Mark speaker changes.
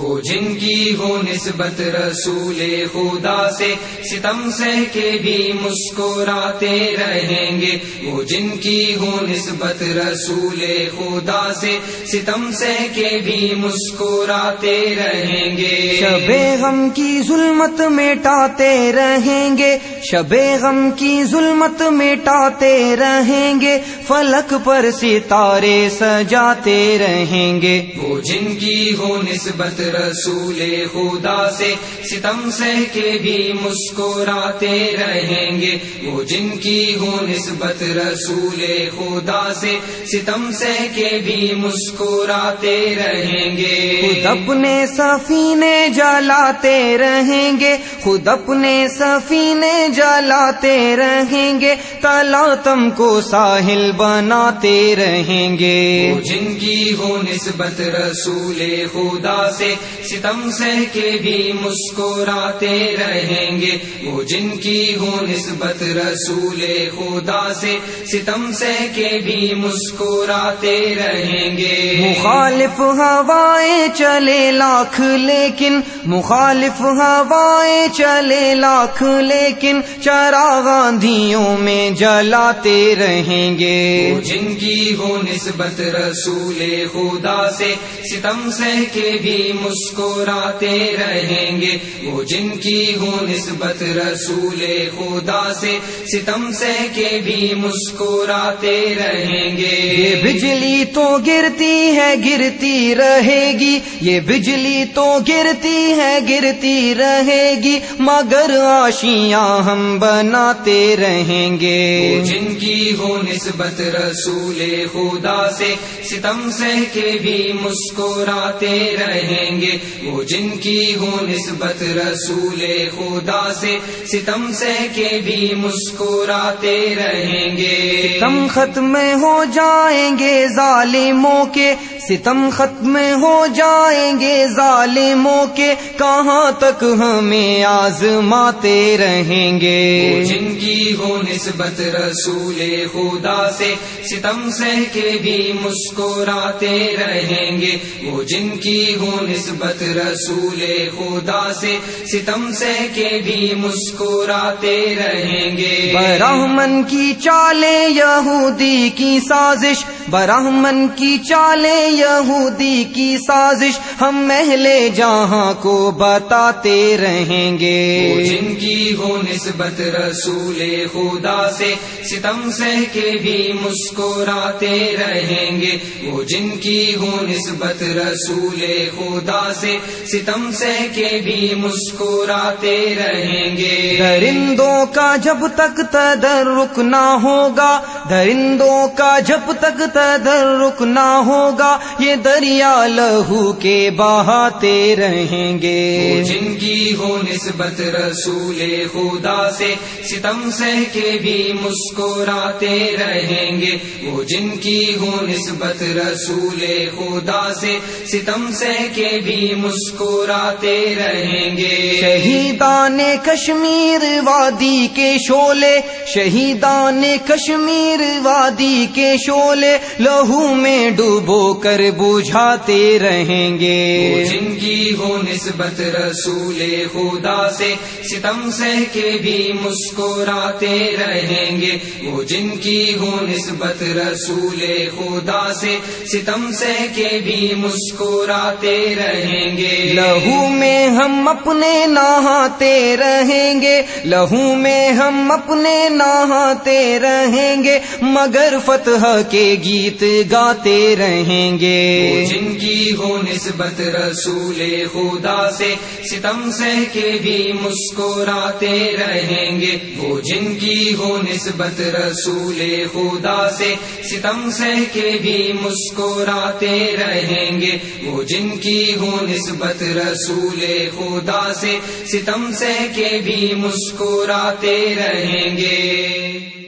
Speaker 1: وہ جن کی ہو نسبت رسول خدا سے ستم سہ کے بھی مسکراتے رہیں گے۔ وہ جن کی ہو نسبت رسول خدا سے ستم سہ کے بھی مسکراتے رہیں گے۔
Speaker 2: شب غم کی ظلمت مٹاتے رہیں گے۔ شب غم کی ظلمت مٹاتے رہیں گے۔ فلک پر ستارے سجاتے رہیں گے۔
Speaker 1: وہ جن کی ہو نسبت رسول خدا سے ستم سہ کے بھی مسکراتے رہیں گے۔ وہ جن کی ہو نسبت رسول خدا سے ستم سہ کے بھی مسکراتے رہیں گے۔
Speaker 2: خود اپنے سفینے جلاتے رہیں گے۔ خود اپنے سفینے جلاتے رہیں گے۔ تلا تم کو ساحل بناتے رہیں گے۔
Speaker 1: وہ جن کی ہو نسبت رسول خدا سے ستم سہ کے بھی مسکراتے رہیں گے۔ وہ جن کی ہو نسبت رسول خدا سے ستم سہ کے بھی مسکراتے رہیں گے۔
Speaker 2: مخالف ہوائیں چلے لاکھ لیکن مخالف ہوائیں چلے لاکھ لیکن چرا گاندھیوں میں جلاتے رہیں گے۔
Speaker 1: جن کی ہو نسبت رسول خدا سے ستم سہ کے بھی مسکراتے رہیں گے۔ وہ جن کی ہو نسبت رسول خدا سے ستم سہ کے بھی مسکراتے رہیں گے۔
Speaker 2: یہ بجلی تو گرتی ہے گرتی رہے گی۔ یہ بجلی تو گرتی ہے گرتی رہے گی۔ مگر آشیاں ہم بناتے رہیں گے۔
Speaker 1: جن کی ہو نسبت رسول خدا سے ستم سہ کے بھی مسکراتے رہیں گے۔ وہ جن کی ہو نسبت رسول خدا سے ستم سہ کے بھی مسکراتے رہیں گے۔
Speaker 2: ستم ختم ہو جائیں گے ظالموں کے۔ ستم ختم ہو جائیں گے ظالموں کے۔ کہاں تک ہمیں آزماتے رہیں گے؟
Speaker 1: جن کی ہو نسبت رسول خدا سے ستم سہ کے بھی مسکراتے رہیں گے۔ وہ جن کی ہو نسبت رسول خدا سے ستم سہ کے بھی مسکراتے رہیں گے۔
Speaker 2: برہمن کی چالیں یہودی کی سازش برہمن کی چالیں یہودی کی سازش ہم محلے جہاں کو بتاتے رہیں گے۔
Speaker 1: جن کی ہو نسبت رسول خدا سے ستم سہ کے بھی مسکراتے رہیں گے۔ وہ جن کی ہو نسبت رسول خدا سے ستم سہ کے بھی مسکراتے رہیں گے۔
Speaker 2: درندوں کا جب تک تدرک نہ ہوگا درندوں کا جب تک تدرک نہ ہوگا یہ دریا لہو کے بہاتے رہیں گے۔
Speaker 1: جن کی ہو نسبت رسول خدا سے ستم سہ کے بھی مسکراتے رہیں گے۔ وہ جن کی ہو نسبت رسول خدا سے ستم سہ کے بھی مسکراتے رہیں گے۔
Speaker 2: شہیدان کشمیر وادی کے شولے شہیدان کشمیر وادی کے شولے لہو میں ڈوبو کر بجھاتے رہیں گے۔
Speaker 1: جن کی ہو نسبت رسول خدا سے ستم سہ کے بھی مسکراتے رہیں گے۔ وہ جن کی ہو نسبت رسول خدا سے ستم سہ کے بھی مسکراتے رہیں گے۔
Speaker 2: لہو میں ہم اپنے نہاتے رہیں گے۔ لہو میں ہم اپنے نہاتے رہیں گے۔ مگر فتح کے گیت گاتے رہیں گے۔
Speaker 1: جن کی ہو نسبت رسول خدا سے ستم سہ کے بھی مسکراتے رہیں گے۔ وہ جن کی ہو نسبت رسول خدا سے ستم سہ کے بھی مسکراتے رہیں گے۔ وہ جن کی ہوں نسبت رسول خدا سے ستم سہ کے بھی مسکراتے رہیں گے۔